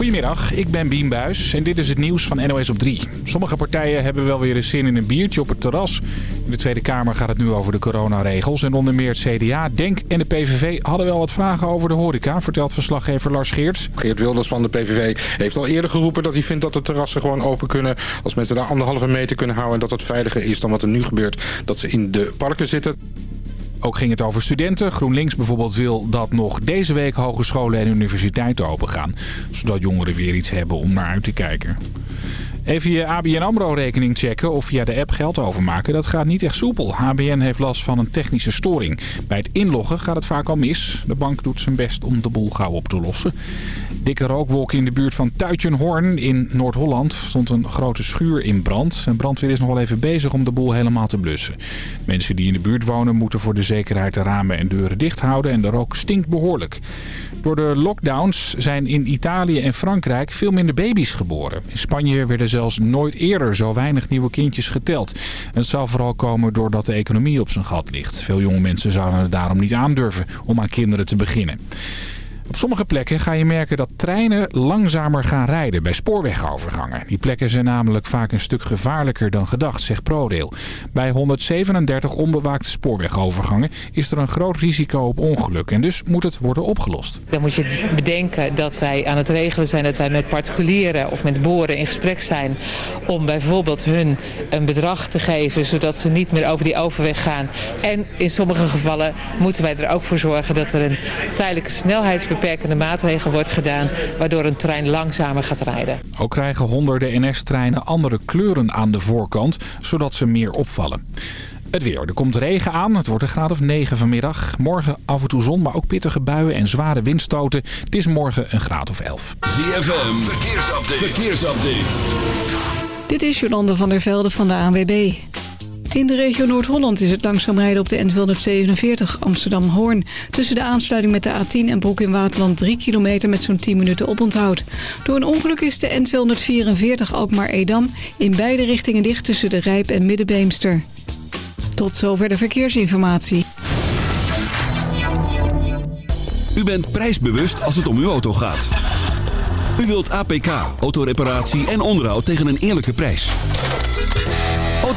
Goedemiddag, ik ben Bien Buis en dit is het nieuws van NOS op 3. Sommige partijen hebben wel weer eens zin in een biertje op het terras. In de Tweede Kamer gaat het nu over de coronaregels. En onder meer het CDA, DENK en de PVV hadden wel wat vragen over de horeca... vertelt verslaggever Lars Geerts. Geert Wilders van de PVV heeft al eerder geroepen dat hij vindt dat de terrassen gewoon open kunnen... als mensen daar anderhalve meter kunnen houden en dat het veiliger is dan wat er nu gebeurt... dat ze in de parken zitten. Ook ging het over studenten. GroenLinks bijvoorbeeld wil dat nog deze week hogescholen en universiteiten open gaan. Zodat jongeren weer iets hebben om naar uit te kijken. Even je ABN AMRO-rekening checken of via de app geld overmaken. Dat gaat niet echt soepel. ABN heeft last van een technische storing. Bij het inloggen gaat het vaak al mis. De bank doet zijn best om de boel gauw op te lossen. Dikke rookwolken in de buurt van Tuitjenhoorn in Noord-Holland stond een grote schuur in brand. Een brandweer is nog wel even bezig om de boel helemaal te blussen. Mensen die in de buurt wonen moeten voor de zekerheid de ramen en deuren dicht houden en de rook stinkt behoorlijk. Door de lockdowns zijn in Italië en Frankrijk veel minder baby's geboren. In Spanje werden zelfs nooit eerder zo weinig nieuwe kindjes geteld. Het zal vooral komen doordat de economie op zijn gat ligt. Veel jonge mensen zouden het daarom niet aandurven om aan kinderen te beginnen. Op sommige plekken ga je merken dat treinen langzamer gaan rijden bij spoorwegovergangen. Die plekken zijn namelijk vaak een stuk gevaarlijker dan gedacht, zegt ProRail. Bij 137 onbewaakte spoorwegovergangen is er een groot risico op ongeluk en dus moet het worden opgelost. Dan moet je bedenken dat wij aan het regelen zijn dat wij met particulieren of met boeren in gesprek zijn om bijvoorbeeld hun een bedrag te geven zodat ze niet meer over die overweg gaan. En in sommige gevallen moeten wij er ook voor zorgen dat er een tijdelijke snelheidsbeperking beperkende maatregel wordt gedaan... waardoor een trein langzamer gaat rijden. Ook krijgen honderden NS-treinen andere kleuren aan de voorkant... zodat ze meer opvallen. Het weer. Er komt regen aan. Het wordt een graad of 9 vanmiddag. Morgen af en toe zon, maar ook pittige buien en zware windstoten. Het is morgen een graad of 11. ZFM. Verkeersupdate. Verkeersupdate. Dit is Jolande van der Velde van de ANWB. In de regio Noord-Holland is het langzaam rijden op de N247 Amsterdam-Hoorn. Tussen de aansluiting met de A10 en Broek in Waterland 3 kilometer met zo'n 10 minuten oponthoud. Door een ongeluk is de N244 Alkmaar-Edam in beide richtingen dicht tussen de Rijp en Middenbeemster. Tot zover de verkeersinformatie. U bent prijsbewust als het om uw auto gaat. U wilt APK, autoreparatie en onderhoud tegen een eerlijke prijs.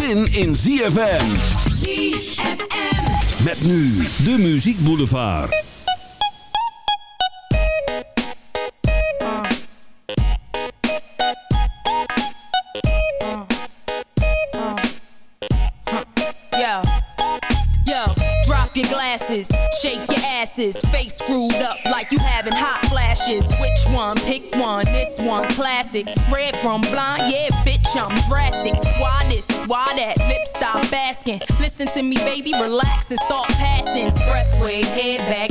zin in ZFM. ZFM. Met nu de Muziek Boulevard. Yo, yo, drop your glasses, shake your asses, face screwed up like you having hot flashes. Which one? Pick one. This one, classic. Red from blind, yeah, bitch, I'm drastic. Why this? Why that? Lip stop asking. Listen to me, baby, relax and start passing. Expressway, head back,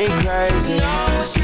me crazy. You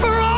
for all.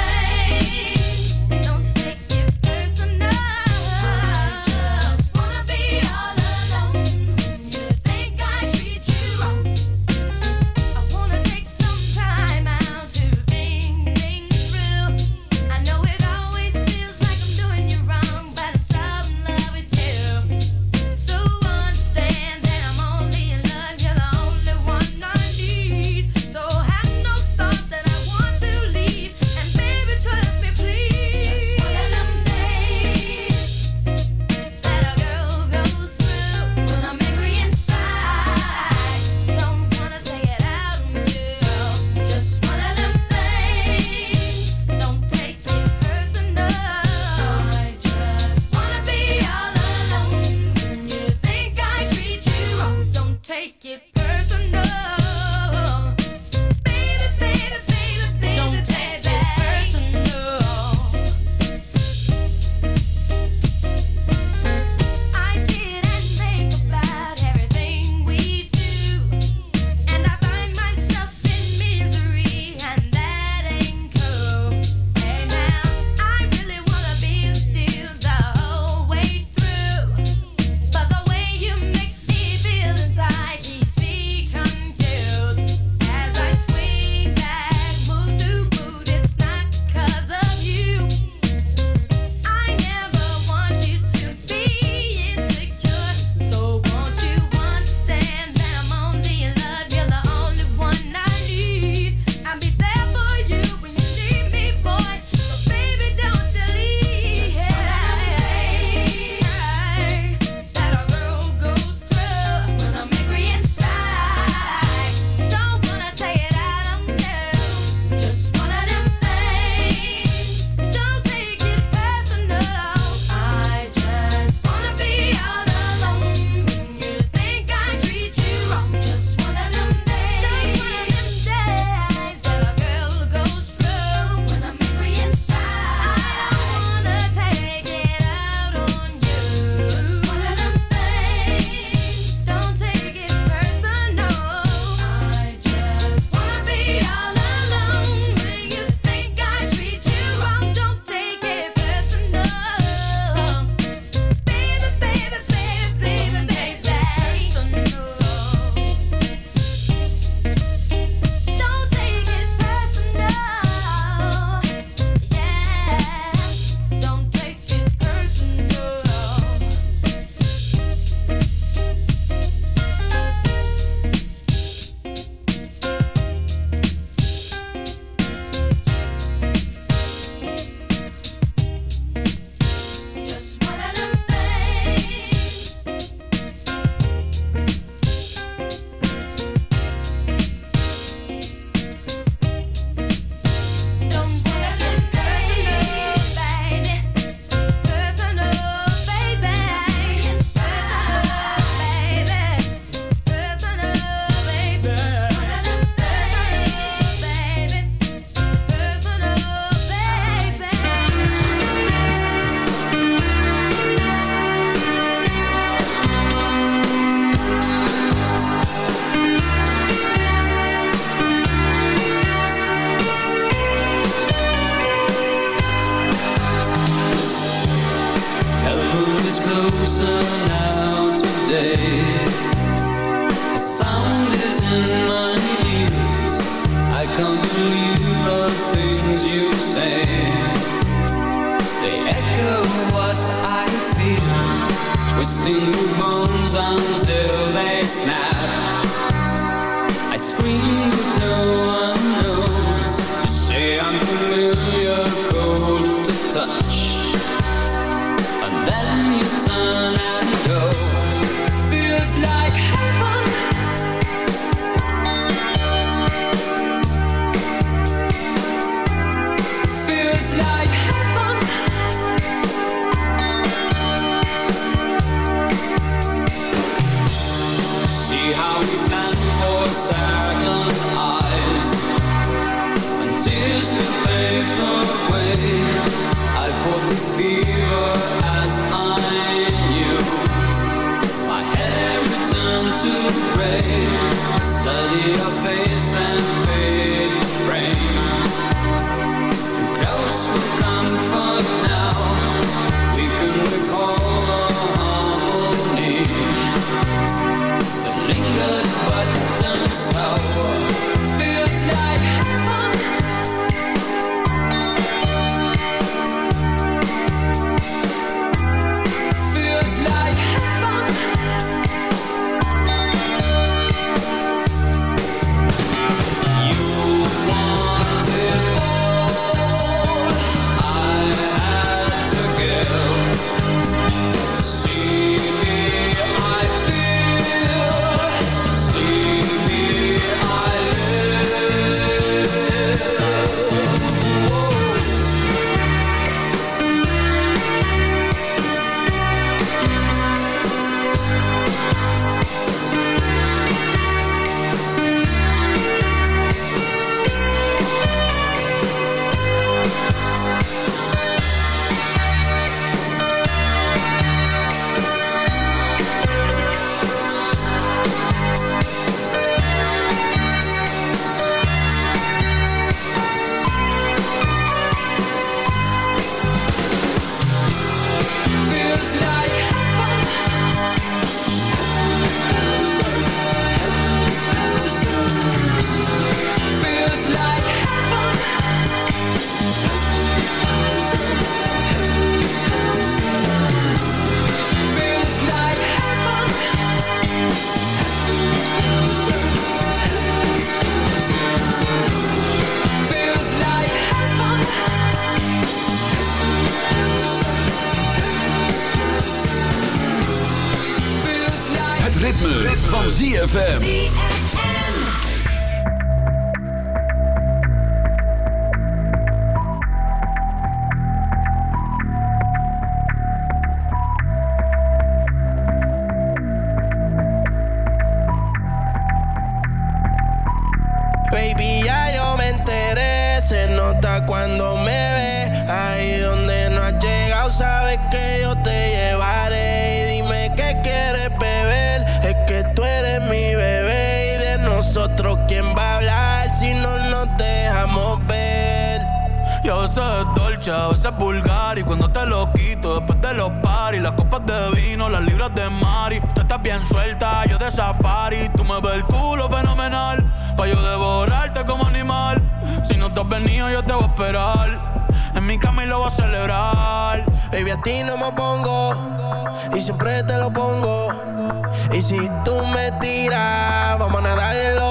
Nota cuando me ve. Ahí donde no has llegado, sabes que yo te llevaré. Y dime qué quieres beber, es que tú eres mi bebé. Y de nosotros, ¿quién va a hablar si no nos dejamos ver? Y a veces es dolce, a veces es vulgar Y cuando te lo quito los paris Las copas de vino, las libras de mari Tú estás bien suelta, yo de safari Tú me ves el culo fenomenal Pa' yo devorarte como animal Si no te has venido yo te voy a esperar En mi cama y lo voy a celebrar Baby, a ti no me pongo y siempre te lo pongo. Y si tú me tiras, vamos a nadar en el hondo.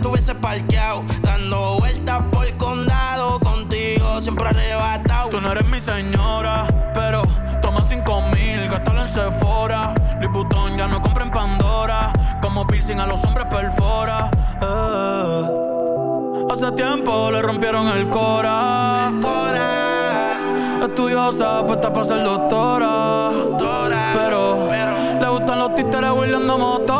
me tuviese parqueado. Dando vueltas por el condado. Contigo siempre arrebatado. Tú no eres mi señora, pero toma cinco mil, gástalo en Sephora. Vuitton ya no compra en Pandora. Como piercing a los hombres perfora. Eh. Hace tiempo le rompieron el cora. Estudiosa, puesta para ser doctora. Pero le gustan los títeres huirleando motora.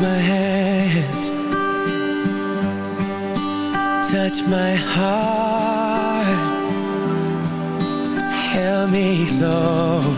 my hand, touched my heart, held me close.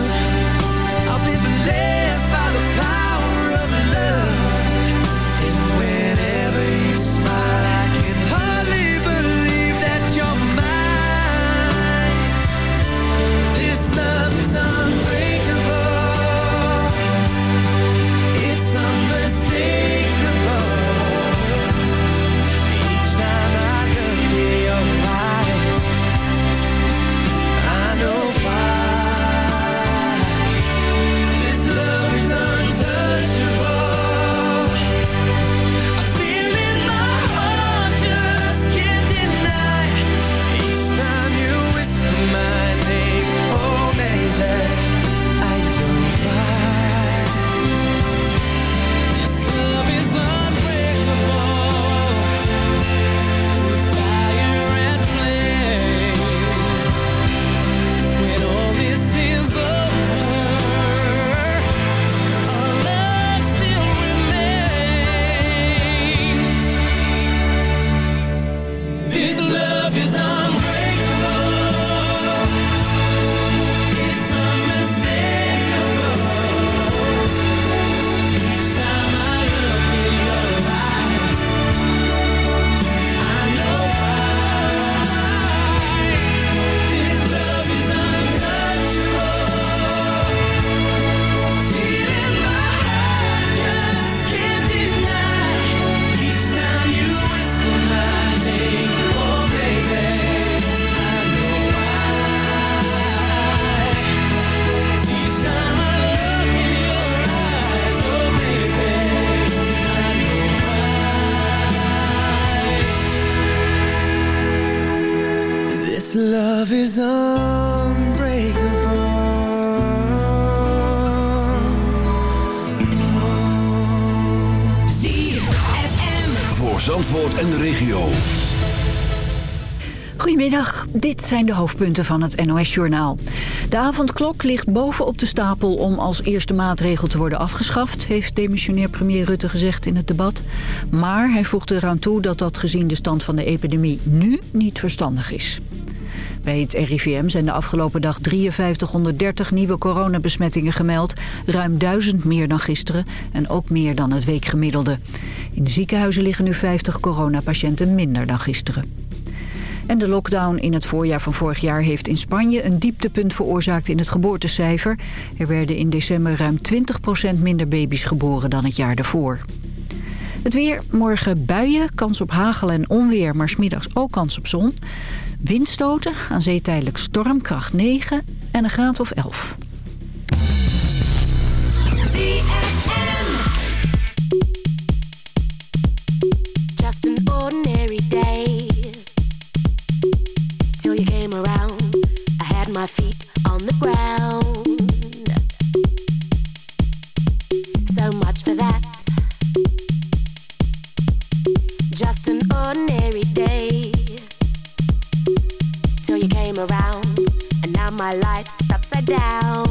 zijn de hoofdpunten van het NOS-journaal. De avondklok ligt bovenop de stapel om als eerste maatregel te worden afgeschaft... heeft demissionair premier Rutte gezegd in het debat. Maar hij voegde eraan toe dat dat gezien de stand van de epidemie nu niet verstandig is. Bij het RIVM zijn de afgelopen dag 5330 nieuwe coronabesmettingen gemeld. Ruim 1000 meer dan gisteren en ook meer dan het weekgemiddelde. In de ziekenhuizen liggen nu 50 coronapatiënten minder dan gisteren. En de lockdown in het voorjaar van vorig jaar heeft in Spanje een dieptepunt veroorzaakt in het geboortecijfer. Er werden in december ruim 20% minder baby's geboren dan het jaar daarvoor. Het weer, morgen buien, kans op hagel en onweer, maar smiddags ook kans op zon. Windstoten, aan zee tijdelijk stormkracht 9 en een graad of 11. Just an ordinary day. My feet on the ground. So much for that. Just an ordinary day. Till you came around, and now my life's upside down.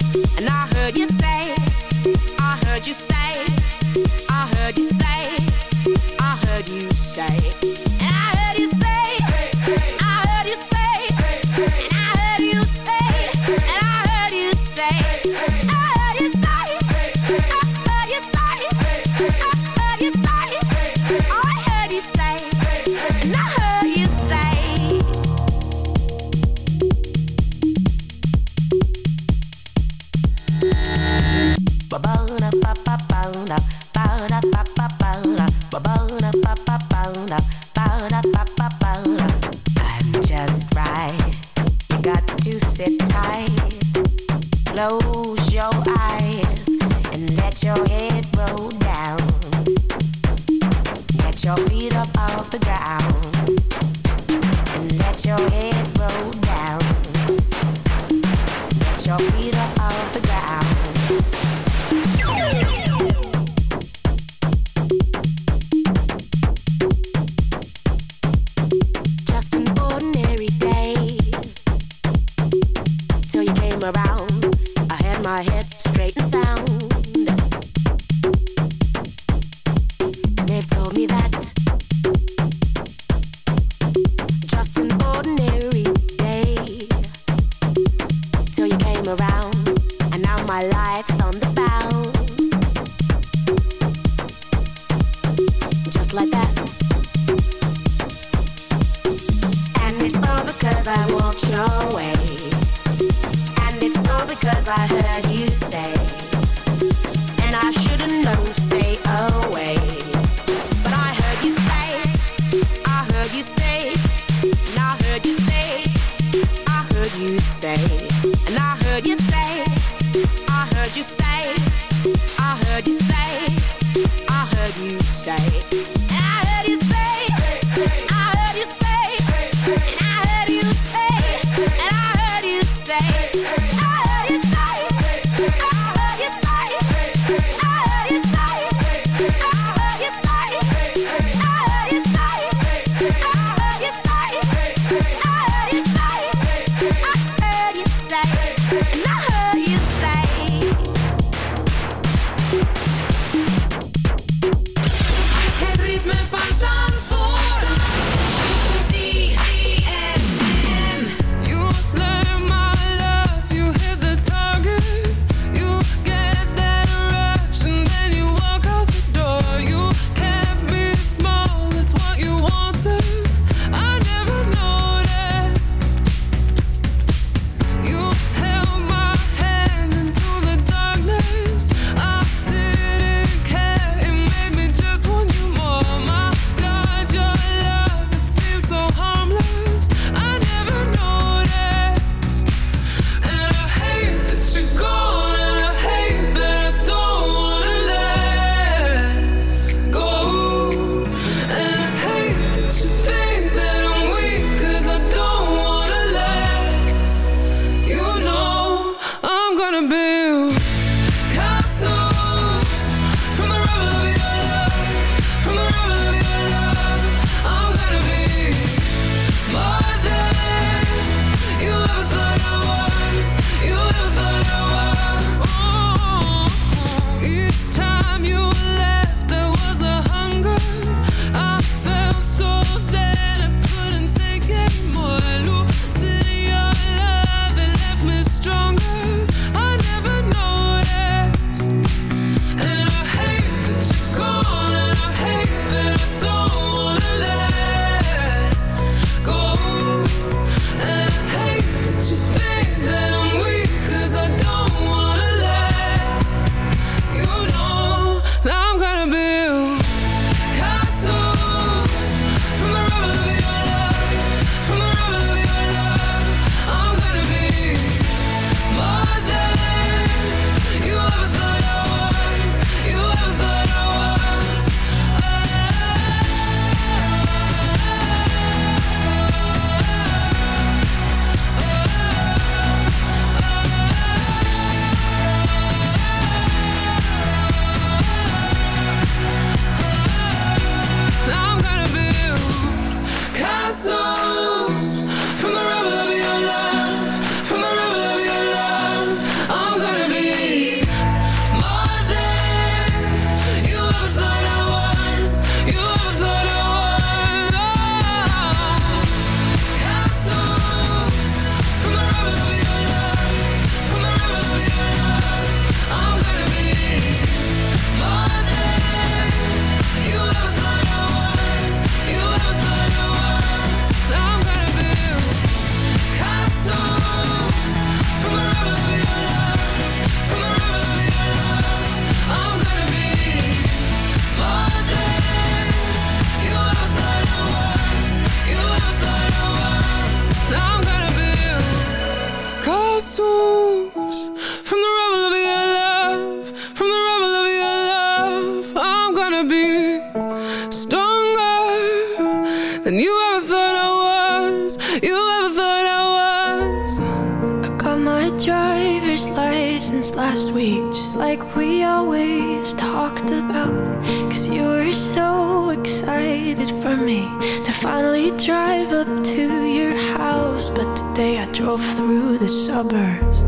talked about. Cause you were so excited for me to finally drive up to your house. But today I drove through the suburbs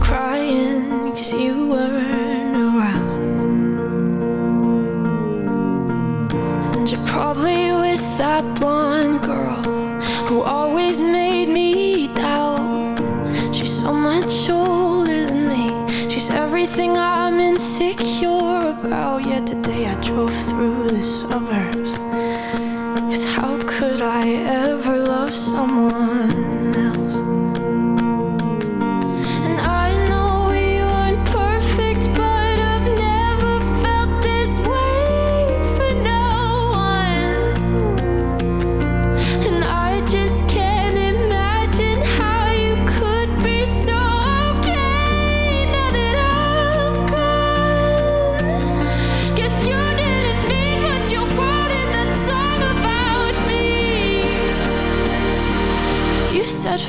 crying cause you weren't around. And you're probably with that blonde girl who always made me doubt. She's so much older than me, she's everything I day I drove through the suburbs. Cause how could I ever love someone?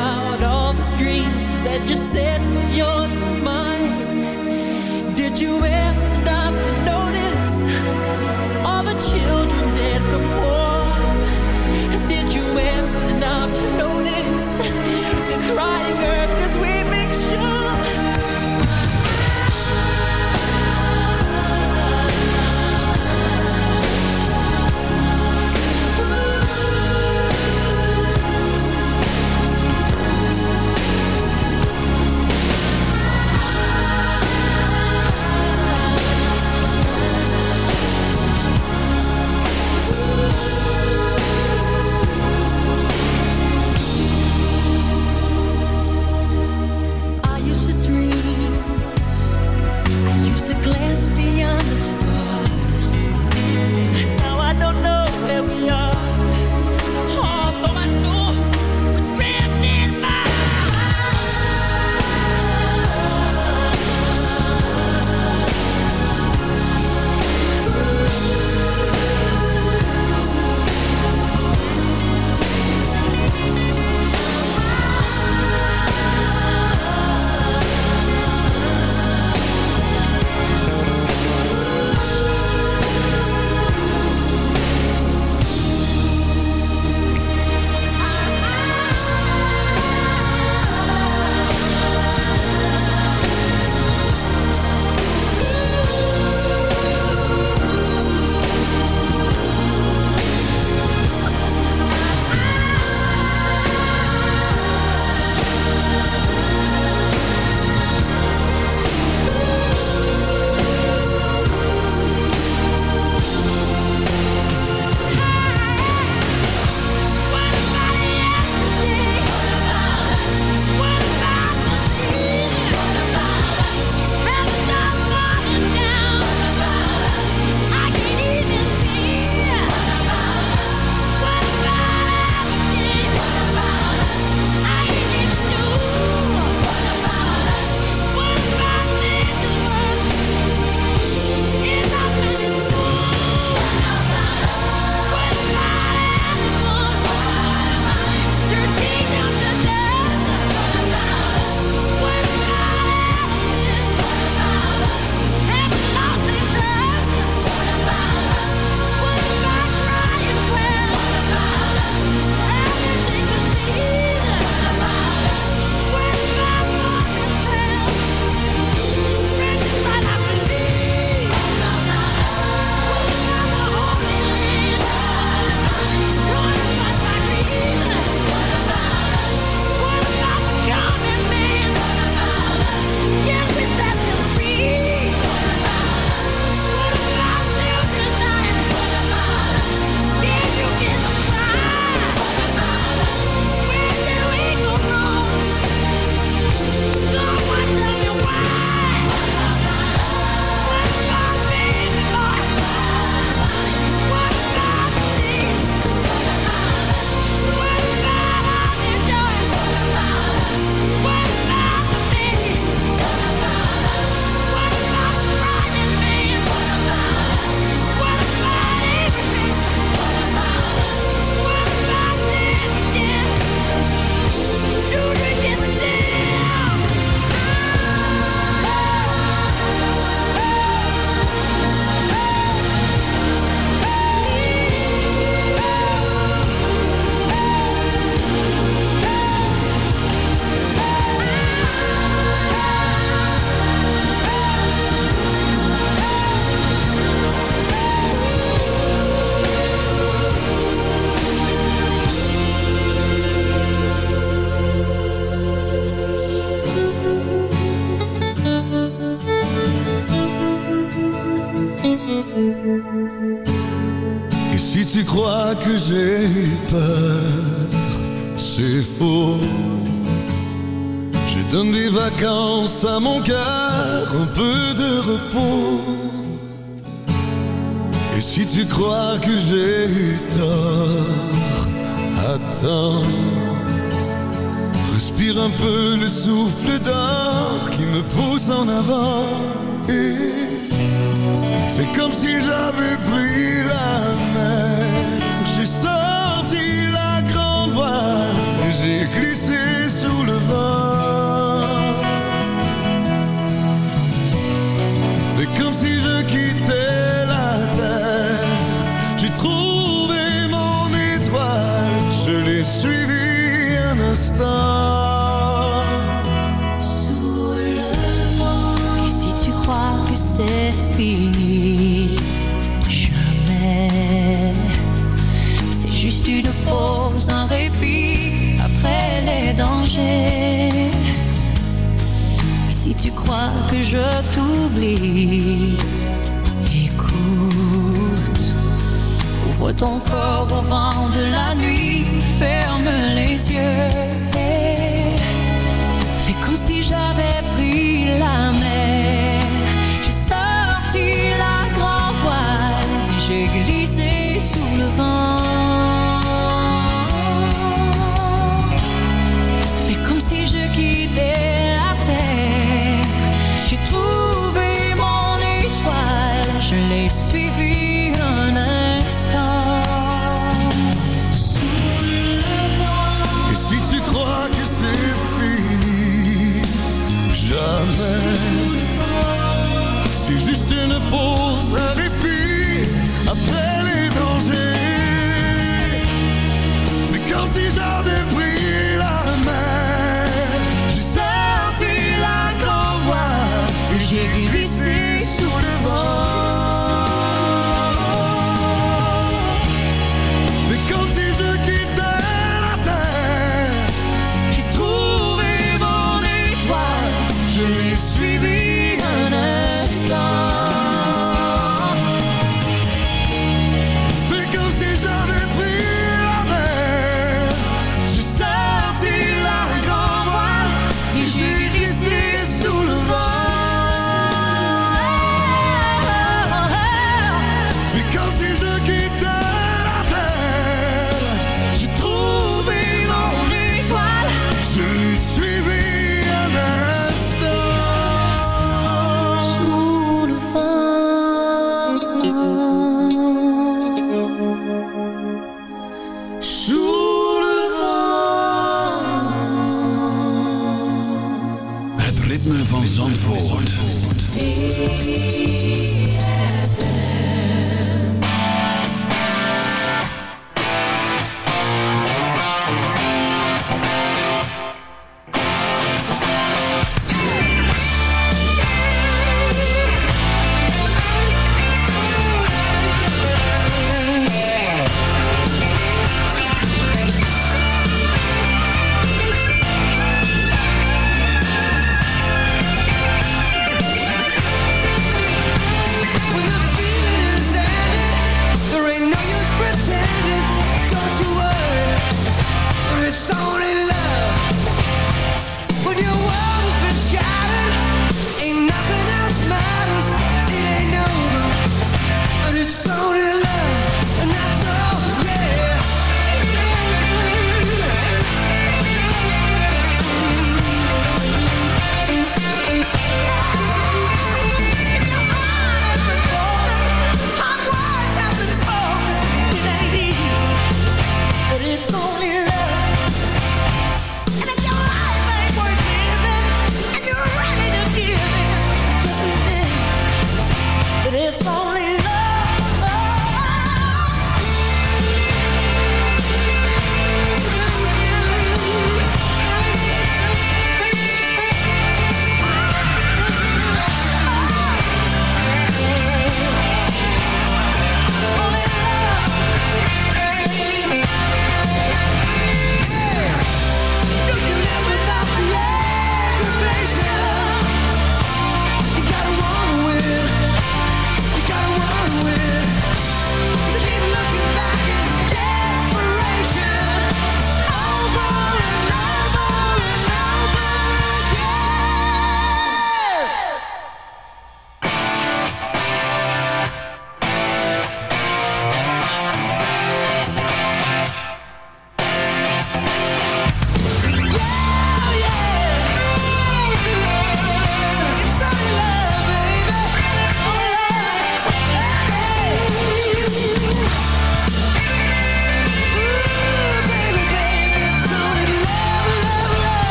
about all the dreams that you said was yours and mine? Did you ever? Ton corps au vent de la nuit, ferme les yeux. Et fais comme si j'avais pris la mer. J'ai sorti la grand voile, j'ai glissé sous le vent. van Zandvoort.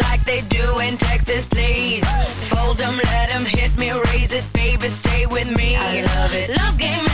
like they do in Texas, please. Fold them, let them hit me, raise it, baby, stay with me. I love it. Love game.